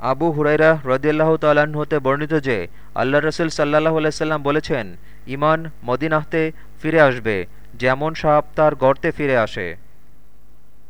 আবু হুরাইরা রদিয়াল্লাহ তাল্লাহ্ন হতে বর্ণিত যে আল্লাহ রসুল সাল্লাহ আলাইসাল্লাম বলেছেন ইমান মদিনাহতে ফিরে আসবে, যেমন সাপ তার গর্তে ফিরে আসে।